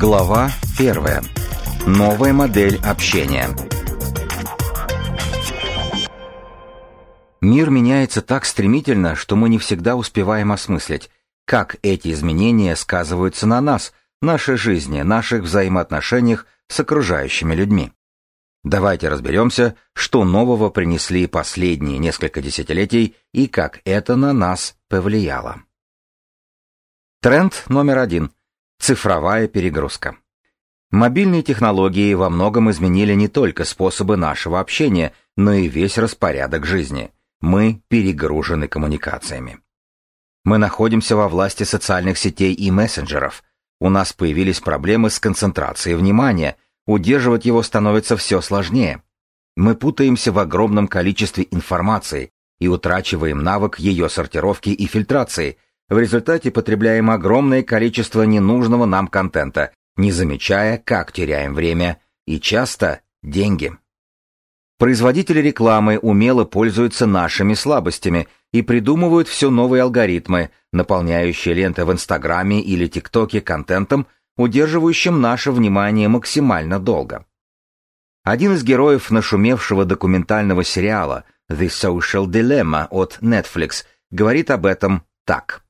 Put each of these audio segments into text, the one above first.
Глава 1. Новая модель общения. Мир меняется так стремительно, что мы не всегда успеваем осмыслить, как эти изменения сказываются на нас, нашей жизни, наших взаимоотношениях с окружающими людьми. Давайте разберемся, что нового принесли последние несколько десятилетий и как это на нас повлияло. Тренд номер один. Цифровая перегрузка. Мобильные технологии во многом изменили не только способы нашего общения, но и весь распорядок жизни. Мы перегружены коммуникациями. Мы находимся во власти социальных сетей и мессенджеров. У нас появились проблемы с концентрацией внимания, удерживать его становится все сложнее. Мы путаемся в огромном количестве информации и утрачиваем навык ее сортировки и фильтрации – в результате потребляем огромное количество ненужного нам контента, не замечая, как теряем время и часто деньги. Производители рекламы умело пользуются нашими слабостями и придумывают все новые алгоритмы, наполняющие ленты в Инстаграме или ТикТоке контентом, удерживающим наше внимание максимально долго. Один из героев нашумевшего документального сериала The Social Dilemma от Netflix говорит об этом так.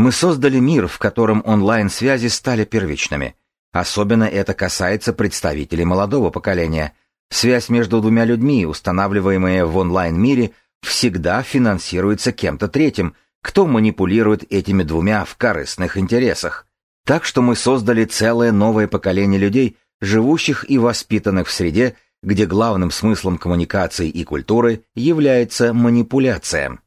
Мы создали мир, в котором онлайн-связи стали первичными. Особенно это касается представителей молодого поколения. Связь между двумя людьми, устанавливаемая в онлайн-мире, всегда финансируется кем-то третьим, кто манипулирует этими двумя в корыстных интересах. Так что мы создали целое новое поколение людей, живущих и воспитанных в среде, где главным смыслом коммуникации и культуры является манипуляция.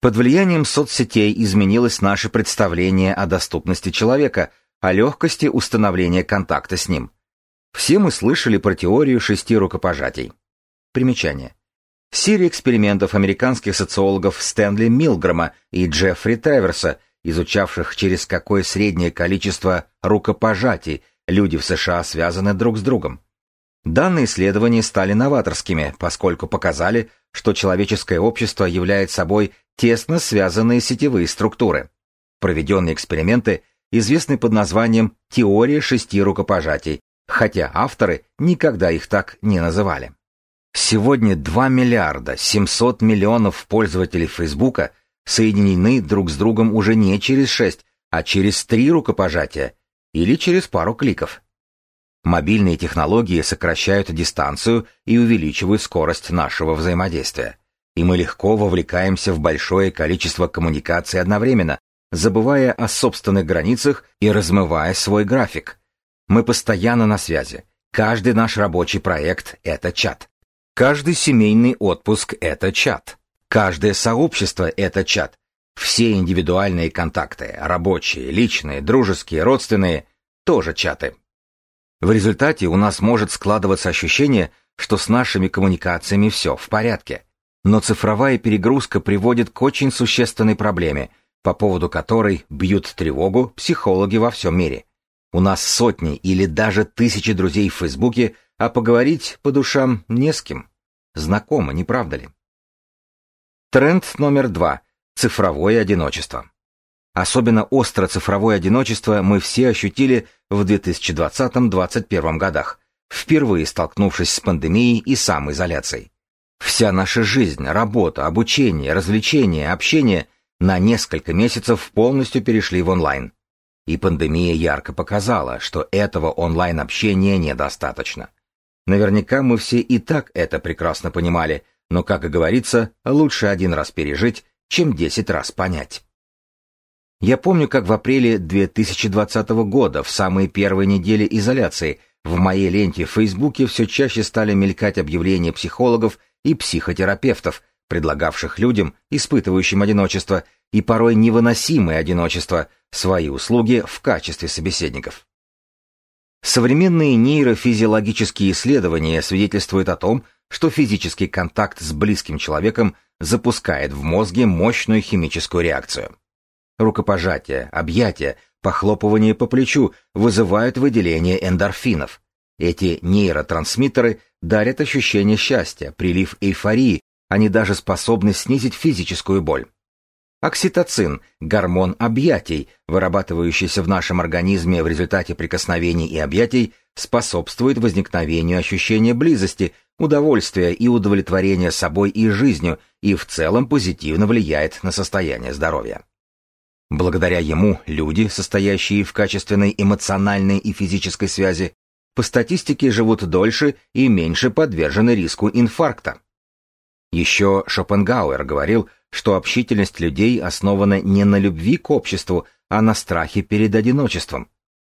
Под влиянием соцсетей изменилось наше представление о доступности человека, о легкости установления контакта с ним. Все мы слышали про теорию шести рукопожатий. Примечание. Серия экспериментов американских социологов Стэнли Милгрома и Джеффри Треверса, изучавших через какое среднее количество рукопожатий люди в США связаны друг с другом. Данные исследования стали новаторскими, поскольку показали, что человеческое общество является собой тесно связанные сетевые структуры. Проведенные эксперименты известны под названием «теория шести рукопожатий», хотя авторы никогда их так не называли. Сегодня 2 миллиарда 700 миллионов пользователей Фейсбука соединены друг с другом уже не через 6, а через 3 рукопожатия или через пару кликов. Мобильные технологии сокращают дистанцию и увеличивают скорость нашего взаимодействия. И мы легко вовлекаемся в большое количество коммуникаций одновременно, забывая о собственных границах и размывая свой график. Мы постоянно на связи. Каждый наш рабочий проект — это чат. Каждый семейный отпуск — это чат. Каждое сообщество — это чат. Все индивидуальные контакты, рабочие, личные, дружеские, родственные — тоже чаты. В результате у нас может складываться ощущение, что с нашими коммуникациями все в порядке. Но цифровая перегрузка приводит к очень существенной проблеме, по поводу которой бьют тревогу психологи во всем мире. У нас сотни или даже тысячи друзей в Фейсбуке, а поговорить по душам не с кем. Знакомо, не правда ли? Тренд номер два. Цифровое одиночество. Особенно остро цифровое одиночество мы все ощутили в 2020-2021 годах, впервые столкнувшись с пандемией и самоизоляцией. Вся наша жизнь, работа, обучение, развлечения, общение на несколько месяцев полностью перешли в онлайн. И пандемия ярко показала, что этого онлайн-общения недостаточно. Наверняка мы все и так это прекрасно понимали, но, как и говорится, лучше один раз пережить, чем десять раз понять. Я помню, как в апреле 2020 года, в самые первые недели изоляции, в моей ленте в Фейсбуке все чаще стали мелькать объявления психологов и психотерапевтов, предлагавших людям, испытывающим одиночество и порой невыносимое одиночество, свои услуги в качестве собеседников. Современные нейрофизиологические исследования свидетельствуют о том, что физический контакт с близким человеком запускает в мозге мощную химическую реакцию. Рукопожатие, объятия, похлопывание по плечу вызывают выделение эндорфинов. Эти нейротрансмиттеры дарят ощущение счастья, прилив эйфории, они даже способны снизить физическую боль. Окситоцин – гормон объятий, вырабатывающийся в нашем организме в результате прикосновений и объятий, способствует возникновению ощущения близости, удовольствия и удовлетворения собой и жизнью и в целом позитивно влияет на состояние здоровья. Благодаря ему люди, состоящие в качественной эмоциональной и физической связи, по статистике живут дольше и меньше подвержены риску инфаркта. Еще Шопенгауэр говорил, что общительность людей основана не на любви к обществу, а на страхе перед одиночеством.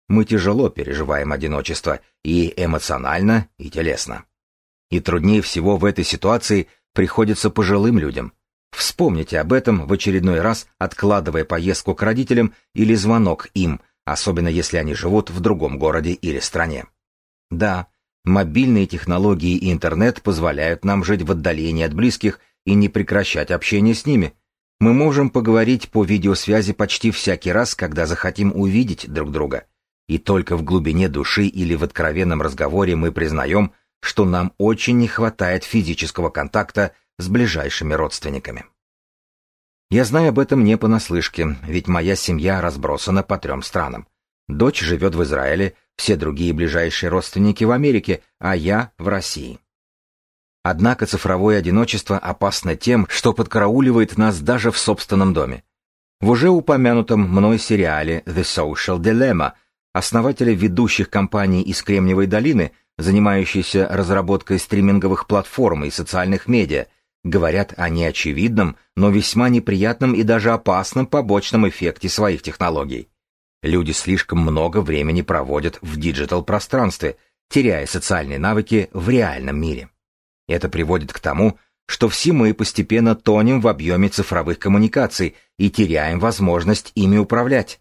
Мы тяжело переживаем одиночество и эмоционально, и телесно. И труднее всего в этой ситуации приходится пожилым людям. Вспомните об этом в очередной раз, откладывая поездку к родителям или звонок им, особенно если они живут в другом городе или стране. Да, мобильные технологии и интернет позволяют нам жить в отдалении от близких и не прекращать общение с ними. Мы можем поговорить по видеосвязи почти всякий раз, когда захотим увидеть друг друга. И только в глубине души или в откровенном разговоре мы признаем, что нам очень не хватает физического контакта с ближайшими родственниками. Я знаю об этом не понаслышке, ведь моя семья разбросана по трем странам. Дочь живет в Израиле, все другие ближайшие родственники в Америке, а я в России. Однако цифровое одиночество опасно тем, что подкарауливает нас даже в собственном доме. В уже упомянутом мной сериале The Social Dilemma основатели ведущих компаний из Кремниевой долины, занимающиеся разработкой стриминговых платформ и социальных медиа, говорят о неочевидном, но весьма неприятном и даже опасном побочном эффекте своих технологий. Люди слишком много времени проводят в диджитал-пространстве, теряя социальные навыки в реальном мире. Это приводит к тому, что все мы постепенно тонем в объеме цифровых коммуникаций и теряем возможность ими управлять.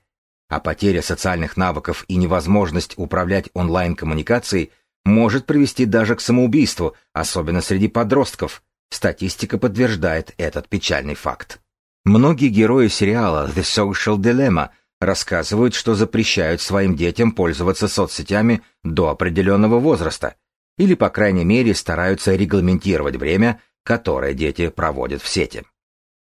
А потеря социальных навыков и невозможность управлять онлайн-коммуникацией может привести даже к самоубийству, особенно среди подростков. Статистика подтверждает этот печальный факт. Многие герои сериала The Social Dilemma рассказывают, что запрещают своим детям пользоваться соцсетями до определенного возраста, или, по крайней мере, стараются регламентировать время, которое дети проводят в сети.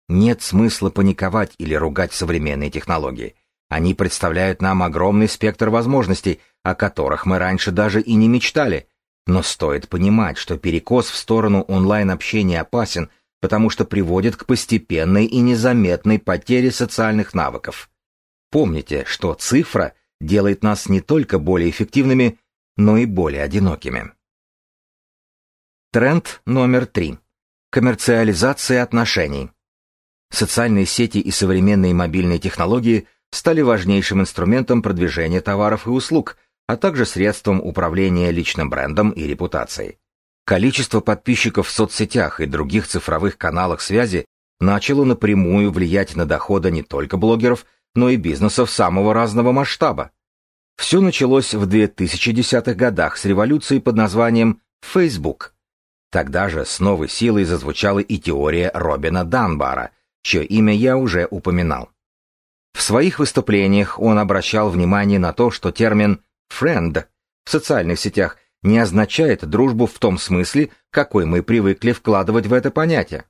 Нет смысла паниковать или ругать современные технологии. Они представляют нам огромный спектр возможностей, о которых мы раньше даже и не мечтали. Но стоит понимать, что перекос в сторону онлайн-общения опасен, потому что приводит к постепенной и незаметной потере социальных навыков. Помните, что цифра делает нас не только более эффективными, но и более одинокими. Тренд номер три. Коммерциализация отношений. Социальные сети и современные мобильные технологии стали важнейшим инструментом продвижения товаров и услуг, а также средством управления личным брендом и репутацией. Количество подписчиков в соцсетях и других цифровых каналах связи начало напрямую влиять на доходы не только блогеров, но и бизнесов самого разного масштаба. Все началось в 2010-х годах с революции под названием Facebook – Тогда же с новой силой зазвучала и теория Робина Данбара, чье имя я уже упоминал. В своих выступлениях он обращал внимание на то, что термин «friend» в социальных сетях не означает дружбу в том смысле, какой мы привыкли вкладывать в это понятие.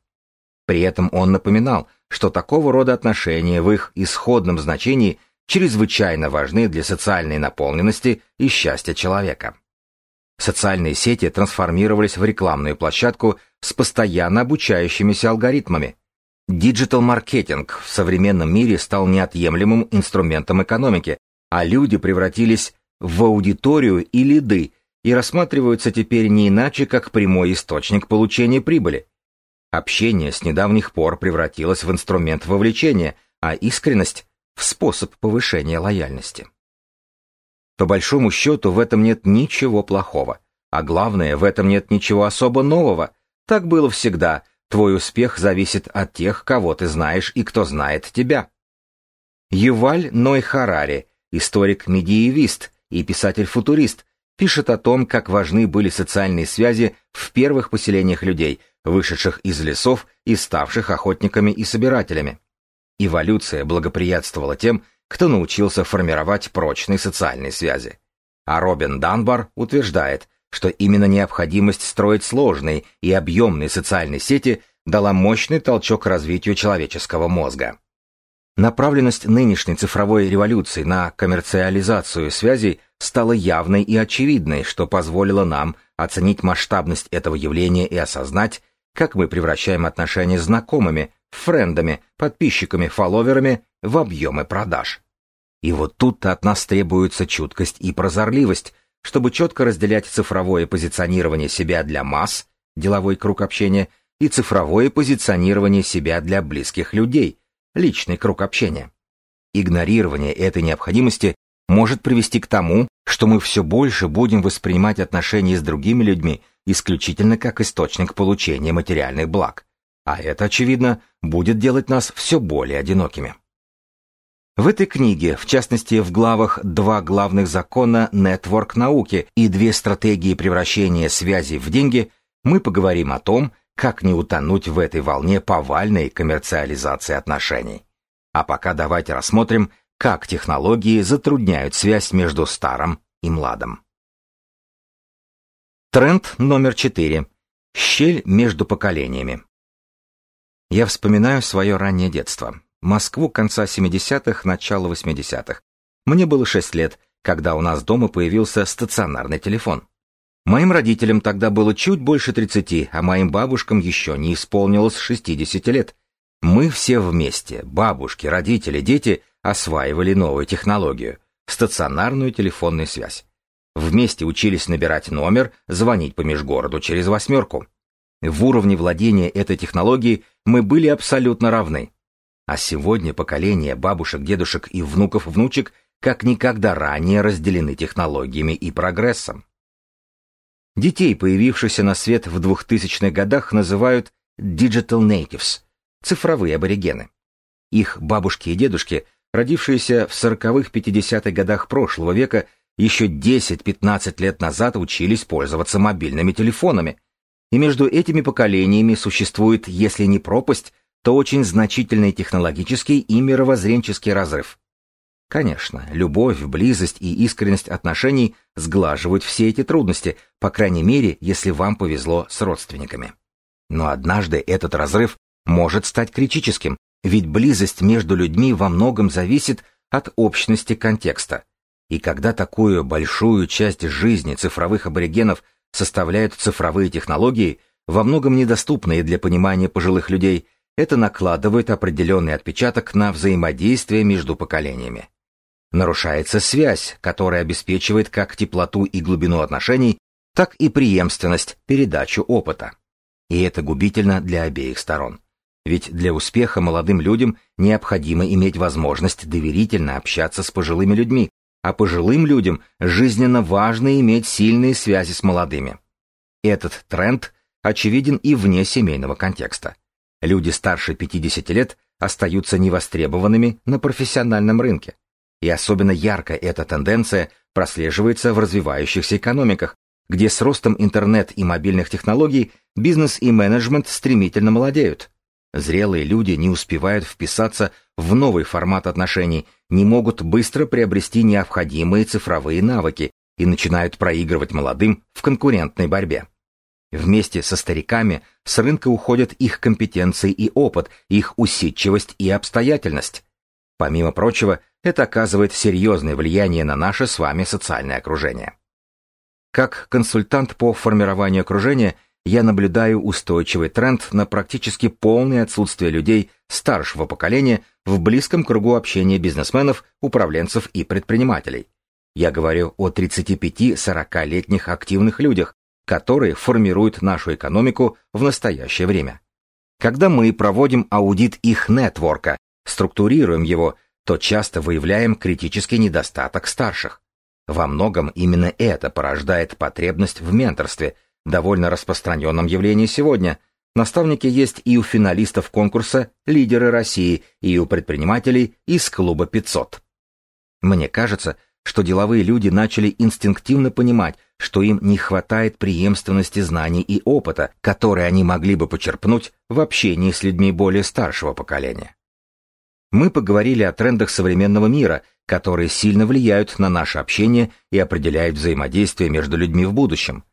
При этом он напоминал, что такого рода отношения в их исходном значении чрезвычайно важны для социальной наполненности и счастья человека. Социальные сети трансформировались в рекламную площадку с постоянно обучающимися алгоритмами. Диджитал-маркетинг в современном мире стал неотъемлемым инструментом экономики, а люди превратились в аудиторию и лиды и рассматриваются теперь не иначе, как прямой источник получения прибыли. Общение с недавних пор превратилось в инструмент вовлечения, а искренность — в способ повышения лояльности. По большому счету в этом нет ничего плохого. А главное, в этом нет ничего особо нового. Так было всегда. Твой успех зависит от тех, кого ты знаешь и кто знает тебя. Юваль Ной Харари, историк-медиевист и писатель-футурист, пишет о том, как важны были социальные связи в первых поселениях людей, вышедших из лесов и ставших охотниками и собирателями. Эволюция благоприятствовала тем, кто научился формировать прочные социальные связи. А Робин Данбар утверждает, что именно необходимость строить сложные и объемные социальные сети дала мощный толчок развитию человеческого мозга. Направленность нынешней цифровой революции на коммерциализацию связей стала явной и очевидной, что позволило нам оценить масштабность этого явления и осознать, как мы превращаем отношения с знакомыми, френдами, подписчиками, фолловерами в объемы продаж. И вот тут-то от нас требуется чуткость и прозорливость, чтобы четко разделять цифровое позиционирование себя для масс, деловой круг общения, и цифровое позиционирование себя для близких людей, личный круг общения. Игнорирование этой необходимости может привести к тому, что мы все больше будем воспринимать отношения с другими людьми исключительно как источник получения материальных благ, а это, очевидно, будет делать нас все более одинокими. В этой книге, в частности в главах «Два главных закона нетворк науки» и «Две стратегии превращения связей в деньги», мы поговорим о том, как не утонуть в этой волне повальной коммерциализации отношений. А пока давайте рассмотрим, как технологии затрудняют связь между старым и младым. Тренд номер четыре. Щель между поколениями. Я вспоминаю свое раннее детство. Москву конца 70-х, начала 80-х. Мне было 6 лет, когда у нас дома появился стационарный телефон. Моим родителям тогда было чуть больше 30, а моим бабушкам еще не исполнилось 60 лет. Мы все вместе, бабушки, родители, дети, осваивали новую технологию – стационарную телефонную связь. Вместе учились набирать номер, звонить по межгороду через восьмерку. В уровне владения этой технологией мы были абсолютно равны. А сегодня поколения бабушек, дедушек и внуков-внучек как никогда ранее разделены технологиями и прогрессом. Детей, появившихся на свет в 2000-х годах, называют digital natives – цифровые аборигены. Их бабушки и дедушки, родившиеся в 40-х 50-х годах прошлого века, еще 10-15 лет назад учились пользоваться мобильными телефонами. И между этими поколениями существует, если не пропасть, то очень значительный технологический и мировоззренческий разрыв. Конечно, любовь, близость и искренность отношений сглаживают все эти трудности, по крайней мере, если вам повезло с родственниками. Но однажды этот разрыв может стать критическим, ведь близость между людьми во многом зависит от общности контекста. И когда такую большую часть жизни цифровых аборигенов составляют цифровые технологии, во многом недоступные для понимания пожилых людей, это накладывает определенный отпечаток на взаимодействие между поколениями. Нарушается связь, которая обеспечивает как теплоту и глубину отношений, так и преемственность, передачу опыта. И это губительно для обеих сторон. Ведь для успеха молодым людям необходимо иметь возможность доверительно общаться с пожилыми людьми, а пожилым людям жизненно важно иметь сильные связи с молодыми. Этот тренд очевиден и вне семейного контекста. Люди старше 50 лет остаются невостребованными на профессиональном рынке. И особенно ярко эта тенденция прослеживается в развивающихся экономиках, где с ростом интернет и мобильных технологий бизнес и менеджмент стремительно молодеют. Зрелые люди не успевают вписаться в новый формат отношений, не могут быстро приобрести необходимые цифровые навыки и начинают проигрывать молодым в конкурентной борьбе. Вместе со стариками с рынка уходят их компетенции и опыт, их усидчивость и обстоятельность. Помимо прочего, это оказывает серьезное влияние на наше с вами социальное окружение. Как консультант по формированию окружения, я наблюдаю устойчивый тренд на практически полное отсутствие людей старшего поколения в близком кругу общения бизнесменов, управленцев и предпринимателей. Я говорю о 35-40-летних активных людях, которые формируют нашу экономику в настоящее время. Когда мы проводим аудит их нетворка, структурируем его, то часто выявляем критический недостаток старших. Во многом именно это порождает потребность в менторстве, довольно распространенном явлении сегодня. Наставники есть и у финалистов конкурса «Лидеры России», и у предпринимателей из клуба 500. Мне кажется, что деловые люди начали инстинктивно понимать, что им не хватает преемственности знаний и опыта, которые они могли бы почерпнуть в общении с людьми более старшего поколения. Мы поговорили о трендах современного мира, которые сильно влияют на наше общение и определяют взаимодействие между людьми в будущем.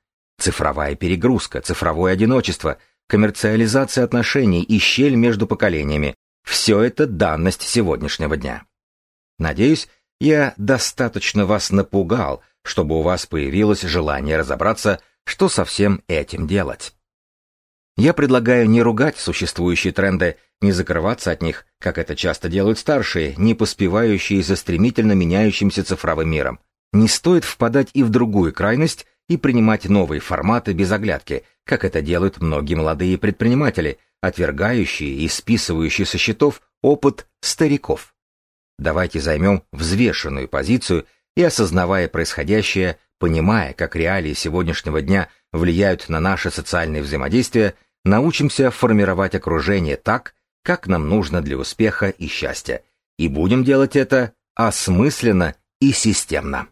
Цифровая перегрузка, цифровое одиночество, коммерциализация отношений и щель между поколениями Все это данность сегодняшнего дня. Надеюсь, я достаточно вас напугал, чтобы у вас появилось желание разобраться, что со всем этим делать. Я предлагаю не ругать существующие тренды, не закрываться от них, как это часто делают старшие, не поспевающие за стремительно меняющимся цифровым миром. Не стоит впадать и в другую крайность и принимать новые форматы без оглядки, как это делают многие молодые предприниматели, отвергающие и списывающие со счетов опыт стариков. Давайте займем взвешенную позицию и, осознавая происходящее, понимая, как реалии сегодняшнего дня влияют на наше социальное взаимодействие, научимся формировать окружение так, как нам нужно для успеха и счастья, и будем делать это осмысленно и системно.